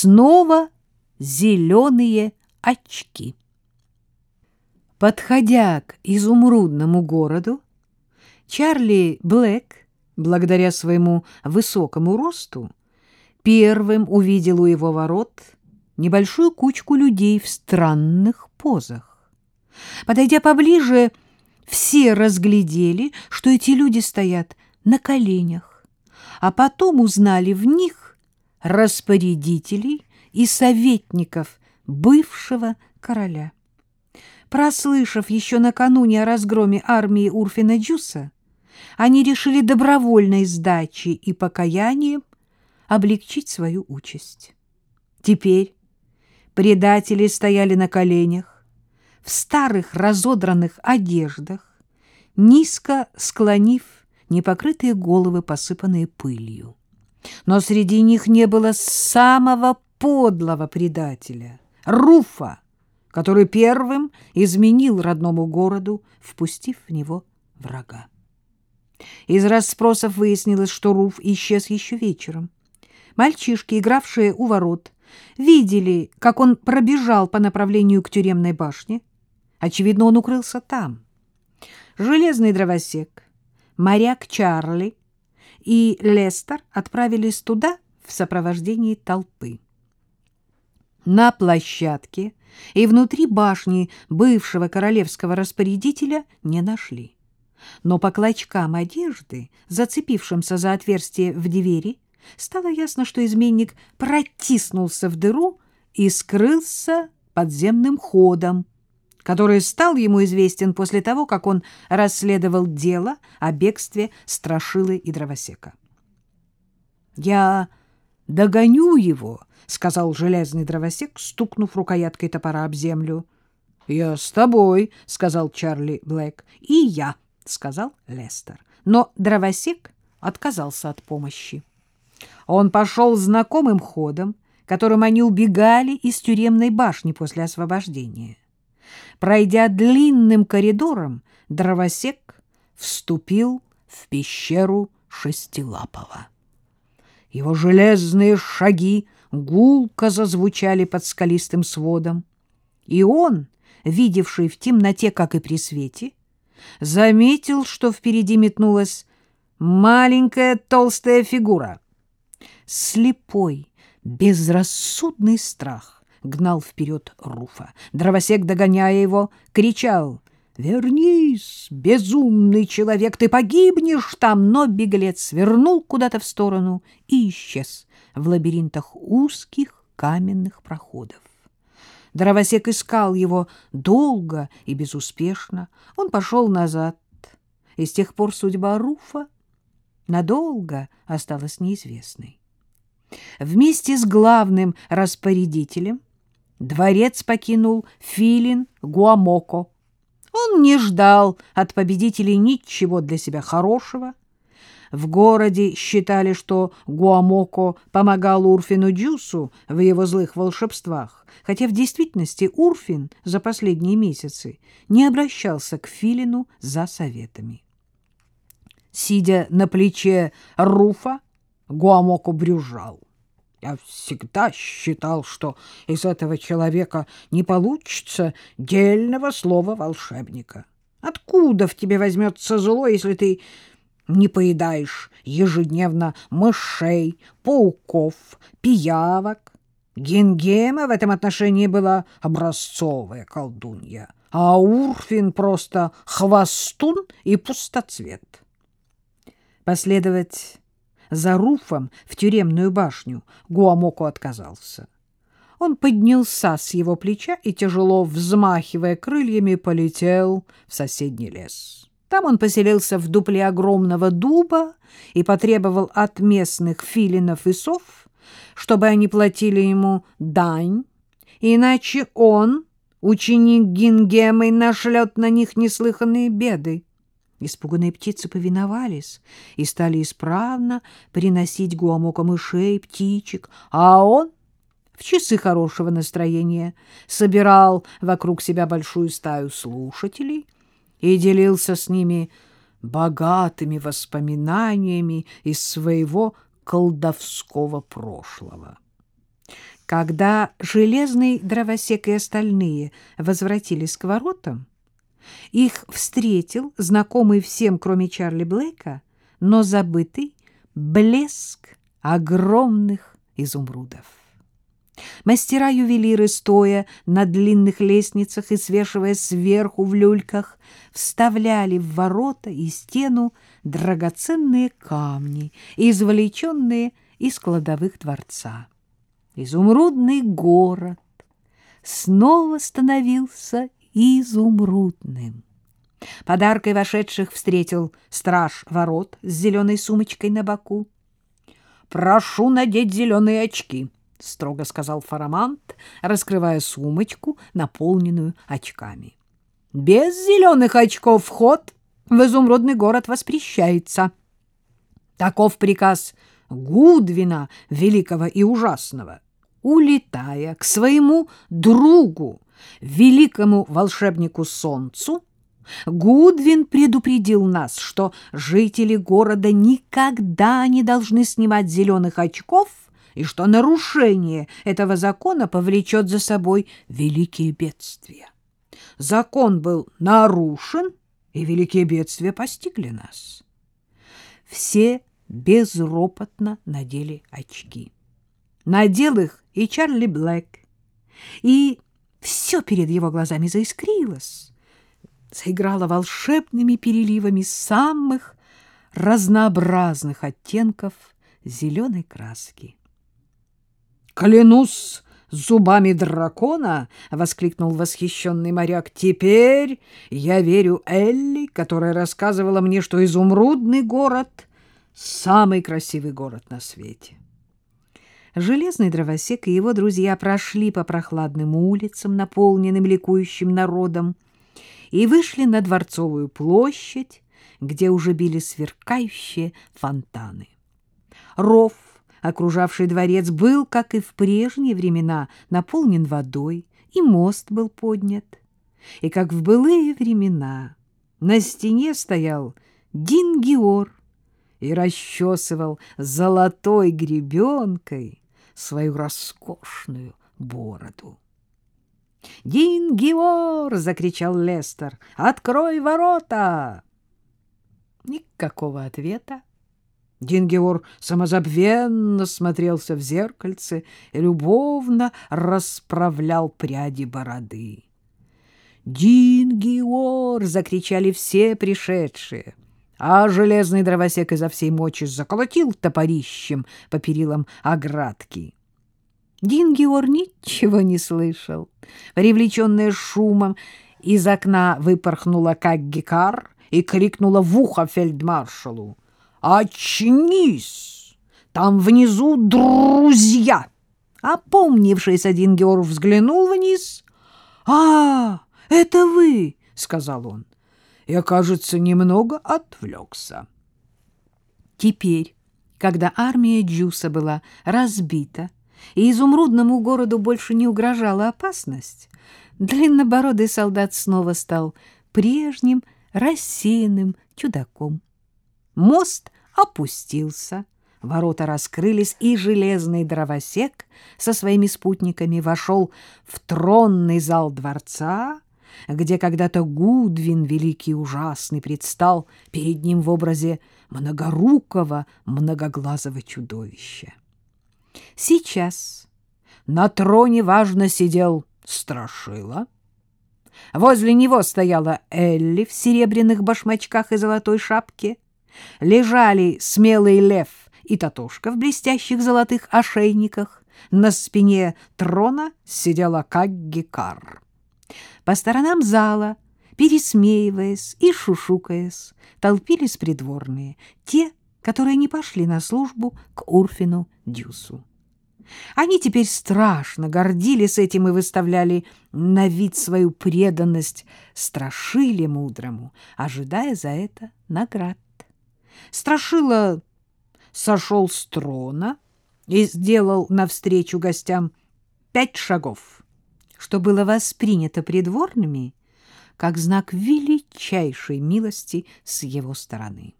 снова зеленые очки. Подходя к изумрудному городу, Чарли Блэк, благодаря своему высокому росту, первым увидел у его ворот небольшую кучку людей в странных позах. Подойдя поближе, все разглядели, что эти люди стоят на коленях, а потом узнали в них распорядителей и советников бывшего короля. Прослышав еще накануне о разгроме армии Урфина Джуса, они решили добровольной сдачей и покаянием облегчить свою участь. Теперь предатели стояли на коленях, в старых разодранных одеждах, низко склонив непокрытые головы, посыпанные пылью. Но среди них не было самого подлого предателя — Руфа, который первым изменил родному городу, впустив в него врага. Из расспросов выяснилось, что Руф исчез еще вечером. Мальчишки, игравшие у ворот, видели, как он пробежал по направлению к тюремной башне. Очевидно, он укрылся там. Железный дровосек, моряк Чарли и Лестер отправились туда в сопровождении толпы. На площадке и внутри башни бывшего королевского распорядителя не нашли. Но по клочкам одежды, зацепившимся за отверстие в двери, стало ясно, что изменник протиснулся в дыру и скрылся подземным ходом, который стал ему известен после того, как он расследовал дело о бегстве Страшилы и Дровосека. «Я догоню его», — сказал железный дровосек, стукнув рукояткой топора об землю. — Я с тобой, — сказал Чарли Блэк. — И я, — сказал Лестер. Но дровосек отказался от помощи. Он пошел знакомым ходом, которым они убегали из тюремной башни после освобождения. Пройдя длинным коридором, дровосек вступил в пещеру Шестилапова. Его железные шаги гулко зазвучали под скалистым сводом. И он, видевший в темноте, как и при свете, заметил, что впереди метнулась маленькая толстая фигура. Слепой, безрассудный страх гнал вперед Руфа. Дровосек, догоняя его, кричал «Вернись, безумный человек, ты погибнешь там!» Но беглец свернул куда-то в сторону и исчез в лабиринтах узких каменных проходов. Дровосек искал его долго и безуспешно. Он пошел назад, и с тех пор судьба Руфа надолго осталась неизвестной. Вместе с главным распорядителем дворец покинул Филин Гуамоко. Он не ждал от победителей ничего для себя хорошего, в городе считали, что Гуамоко помогал Урфину Дюсу в его злых волшебствах, хотя в действительности Урфин за последние месяцы не обращался к Филину за советами. Сидя на плече Руфа, Гуамоко брюжал. Я всегда считал, что из этого человека не получится дельного слова волшебника. Откуда в тебе возьмется зло, если ты не поедаешь ежедневно мышей, пауков, пиявок. Гингема в этом отношении была образцовая колдунья, а Урфин просто хвостун и пустоцвет. Последовать за Руфом в тюремную башню Гуамоку отказался. Он поднялся с его плеча и, тяжело взмахивая крыльями, полетел в соседний лес. Там он поселился в дупле огромного дуба и потребовал от местных филинов и сов, чтобы они платили ему дань, иначе он, ученик Гингемы, нашлет на них неслыханные беды. Испуганные птицы повиновались и стали исправно приносить Гуамока мышей, птичек, а он в часы хорошего настроения собирал вокруг себя большую стаю слушателей — и делился с ними богатыми воспоминаниями из своего колдовского прошлого. Когда железный дровосек и остальные возвратились к воротам, их встретил знакомый всем, кроме Чарли Блейка, но забытый блеск огромных изумрудов. Мастера-ювелиры, стоя на длинных лестницах и свешивая сверху в люльках, вставляли в ворота и стену драгоценные камни, извлеченные из кладовых дворца. Изумрудный город снова становился изумрудным. Подаркой вошедших встретил страж ворот с зеленой сумочкой на боку. «Прошу надеть зеленые очки», — строго сказал Фарамант, раскрывая сумочку, наполненную очками. «Без зеленых очков вход в изумрудный город воспрещается. Таков приказ Гудвина, великого и ужасного. Улетая к своему другу, великому волшебнику Солнцу, Гудвин предупредил нас, что жители города никогда не должны снимать зеленых очков и что нарушение этого закона повлечет за собой великие бедствия. Закон был нарушен, и великие бедствия постигли нас. Все безропотно надели очки. Надел их и Чарли Блэк, и все перед его глазами заискрилось, заиграло волшебными переливами самых разнообразных оттенков зеленой краски. «Клянусь зубами дракона!» — воскликнул восхищенный моряк. «Теперь я верю Элли, которая рассказывала мне, что изумрудный город — самый красивый город на свете». Железный дровосек и его друзья прошли по прохладным улицам, наполненным ликующим народом, и вышли на Дворцовую площадь, где уже били сверкающие фонтаны. Ров, окружавший дворец, был, как и в прежние времена, наполнен водой, и мост был поднят. И, как в былые времена, на стене стоял Дингиор и расчесывал золотой гребенкой свою роскошную бороду. «Дингиор!» — закричал Лестер. «Открой ворота!» Никакого ответа. Дингиор самозабвенно смотрелся в зеркальце и любовно расправлял пряди бороды. «Дингиор!» — закричали все пришедшие а железный дровосек изо всей мочи заколотил топорищем по перилам оградки. Дингиор ничего не слышал. Привлеченная шумом, из окна выпорхнула как гекар и крикнула в ухо фельдмаршалу. «Очнись! Там внизу друзья!» Опомнившись, Дингиор взглянул вниз. «А, это вы!» — сказал он. Я, кажется, немного отвлекся. Теперь, когда армия Джуса была разбита, и изумрудному городу больше не угрожала опасность, длиннобородый солдат снова стал прежним рассеянным чудаком. Мост опустился, ворота раскрылись, и железный дровосек со своими спутниками вошел в тронный зал дворца, где когда-то Гудвин, великий ужасный, предстал перед ним в образе многорукого, многоглазого чудовища. Сейчас на троне важно сидел Страшила. Возле него стояла Элли в серебряных башмачках и золотой шапке. Лежали смелый лев и Татушка в блестящих золотых ошейниках. На спине трона сидела Каггикар. По сторонам зала, пересмеиваясь и шушукаясь, толпились придворные, те, которые не пошли на службу к Урфину Дюсу. Они теперь страшно гордились этим и выставляли на вид свою преданность Страшиле мудрому, ожидая за это наград. Страшила сошел с трона и сделал навстречу гостям пять шагов — что было воспринято придворными как знак величайшей милости с его стороны.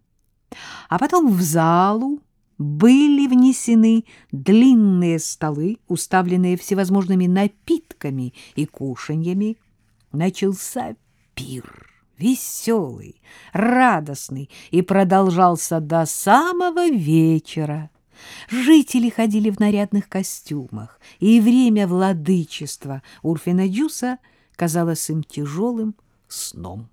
А потом в залу были внесены длинные столы, уставленные всевозможными напитками и кушаньями. Начался пир, веселый, радостный, и продолжался до самого вечера. Жители ходили в нарядных костюмах, и время владычества Урфина Дюса казалось им тяжелым сном.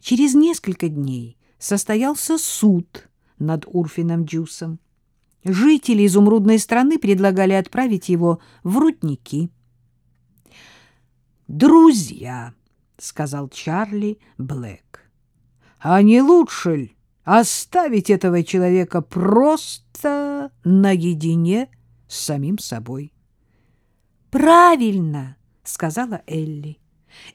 Через несколько дней состоялся суд над Урфином Дюсом. Жители изумрудной страны предлагали отправить его в рудники. «Друзья», — сказал Чарли Блэк, — «а не лучше ли оставить этого человека просто наедине с самим собой?» «Правильно», — сказала Элли.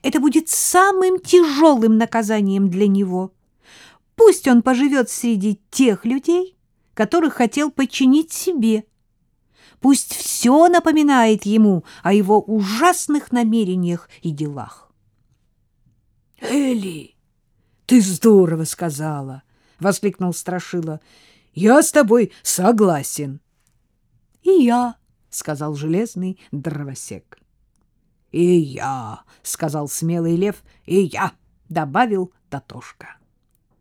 «Это будет самым тяжелым наказанием для него». Пусть он поживет среди тех людей, которых хотел подчинить себе. Пусть все напоминает ему о его ужасных намерениях и делах. — Элли, ты здорово сказала! — воскликнул Страшила. — Я с тобой согласен. — И я, — сказал железный дровосек. — И я, — сказал смелый лев, — и я, — добавил Татошка.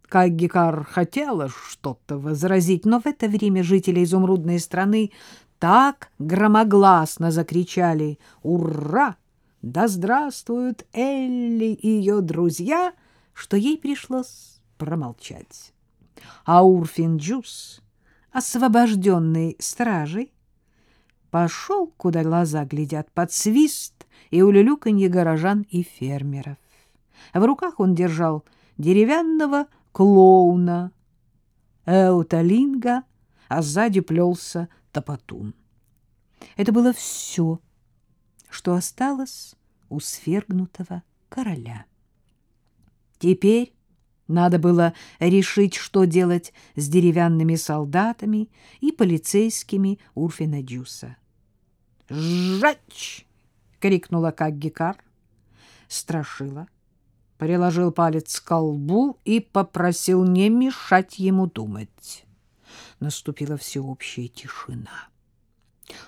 Как Гекар хотела что-то возразить, но в это время жители изумрудной страны так громогласно закричали «Ура! Да здравствуют Элли и ее друзья!», что ей пришлось промолчать. А Урфин Джус, освобожденный стражей, пошел, куда глаза глядят, под свист и улюлюканье горожан и фермеров. В руках он держал деревянного клоуна, эуталинга, а сзади плелся топотун. Это было все, что осталось у свергнутого короля. Теперь надо было решить, что делать с деревянными солдатами и полицейскими Урфина Дюса. «Сжечь!» — крикнула как Гекар. Страшила приложил палец к колбу и попросил не мешать ему думать. Наступила всеобщая тишина.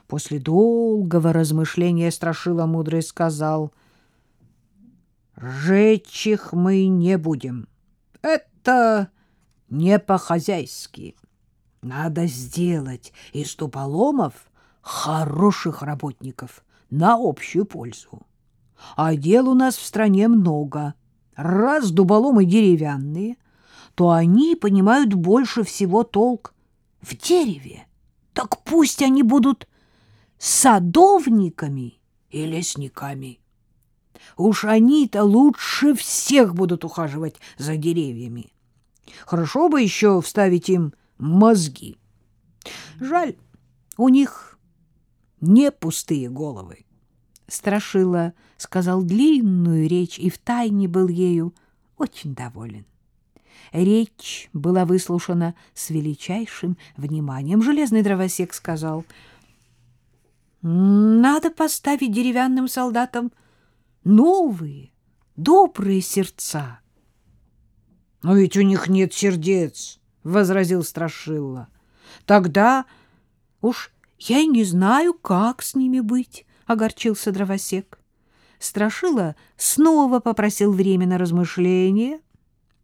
После долгого размышления Страшила мудрый сказал, «Жечь их мы не будем. Это не по-хозяйски. Надо сделать из туполомов хороших работников на общую пользу. А дел у нас в стране много» раз дуболомы деревянные, то они понимают больше всего толк в дереве. Так пусть они будут садовниками и лесниками. Уж они-то лучше всех будут ухаживать за деревьями. Хорошо бы еще вставить им мозги. Жаль, у них не пустые головы. Страшила сказал длинную речь и втайне был ею очень доволен. Речь была выслушана с величайшим вниманием. Железный дровосек сказал, «Надо поставить деревянным солдатам новые, добрые сердца». «Но ведь у них нет сердец», — возразил Страшила. «Тогда уж я и не знаю, как с ними быть», — огорчился дровосек. Страшила снова попросил время на размышление.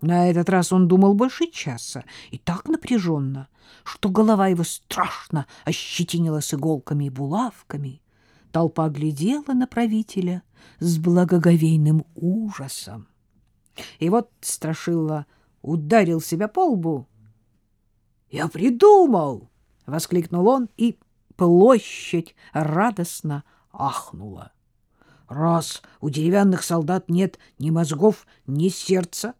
На этот раз он думал больше часа и так напряженно, что голова его страшно ощетинилась иголками и булавками. Толпа глядела на правителя с благоговейным ужасом. И вот Страшила ударил себя по лбу. «Я придумал!» — воскликнул он, и площадь радостно ахнула. Раз у деревянных солдат нет ни мозгов, ни сердца,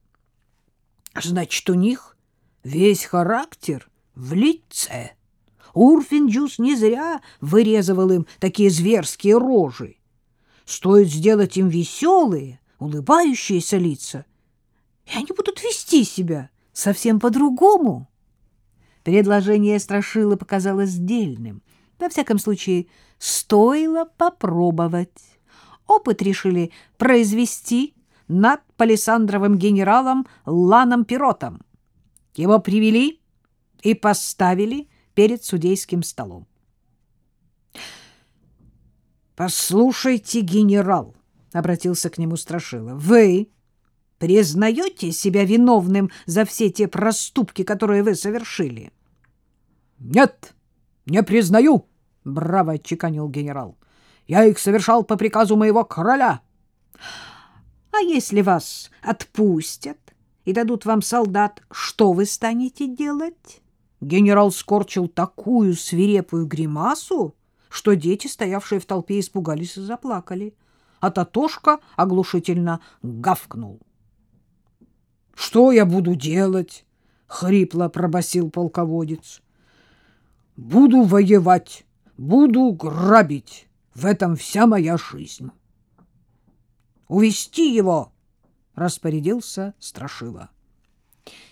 значит, у них весь характер в лице. Урфинджус не зря вырезывал им такие зверские рожи. Стоит сделать им веселые, улыбающиеся лица, и они будут вести себя совсем по-другому. Предложение Страшила показалось дельным. Во всяком случае, стоило попробовать. Опыт решили произвести над палисандровым генералом Ланом Пиротом. Его привели и поставили перед судейским столом. «Послушайте, генерал», — обратился к нему Страшила, — «вы признаете себя виновным за все те проступки, которые вы совершили?» «Нет, не признаю», — браво отчеканил генерал. «Я их совершал по приказу моего короля». «А если вас отпустят и дадут вам солдат, что вы станете делать?» Генерал скорчил такую свирепую гримасу, что дети, стоявшие в толпе, испугались и заплакали. А Татошка оглушительно гавкнул. — Что я буду делать? — хрипло пробасил полководец. — Буду воевать, буду грабить. В этом вся моя жизнь. — Увести его! — распорядился Страшила.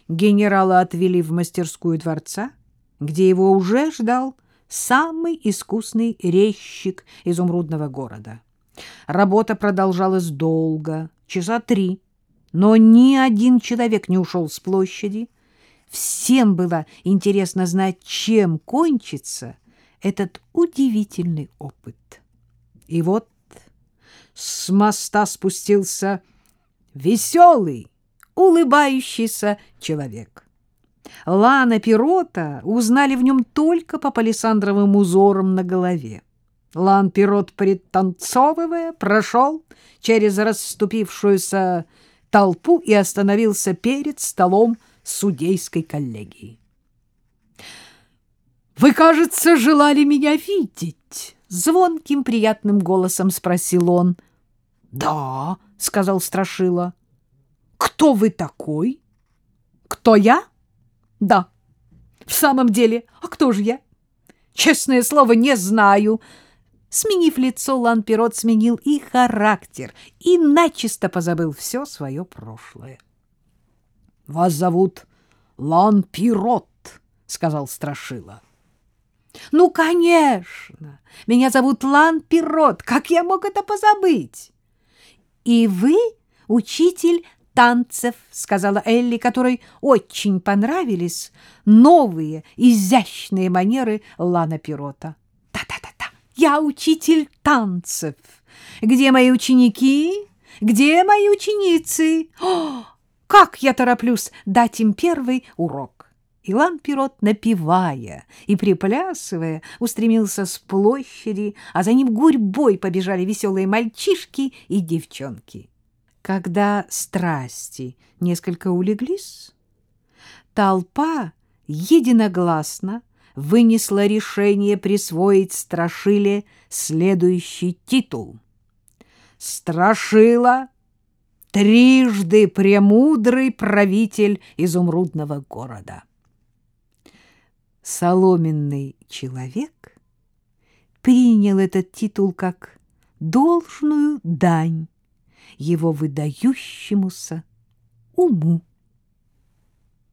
Генерала отвели в мастерскую дворца, где его уже ждал самый искусный резчик изумрудного города. Работа продолжалась долго, часа три, но ни один человек не ушел с площади. Всем было интересно знать, чем кончится этот удивительный опыт. И вот с моста спустился веселый, улыбающийся человек. Лана Пирота узнали в нем только по палисандровым узорам на голове. Лан Пирот, пританцовывая, прошел через расступившуюся толпу и остановился перед столом судейской коллегии. «Вы, кажется, желали меня видеть?» — звонким приятным голосом спросил он. «Да», — сказал Страшила. Кто вы такой? Кто я? Да. В самом деле, а кто же я? Честное слово, не знаю. Сменив лицо, Лан-Пирот сменил и характер, и начисто позабыл все свое прошлое. — Вас зовут Лан-Пирот, — сказал Страшила. — Ну, конечно! Меня зовут Лан-Пирот. Как я мог это позабыть? — И вы учитель танцев, — сказала Элли, которой очень понравились новые изящные манеры Лана Пирота. «Да-да-да-да, я учитель танцев. Где мои ученики? Где мои ученицы? О, как я тороплюсь дать им первый урок!» Илан Пирот, напевая и приплясывая, устремился с площади, а за ним гурьбой побежали веселые мальчишки и девчонки. Когда страсти несколько улеглись, толпа единогласно вынесла решение присвоить Страшиле следующий титул. Страшила трижды премудрый правитель изумрудного города. Соломенный человек принял этот титул как должную дань его выдающемуся уму.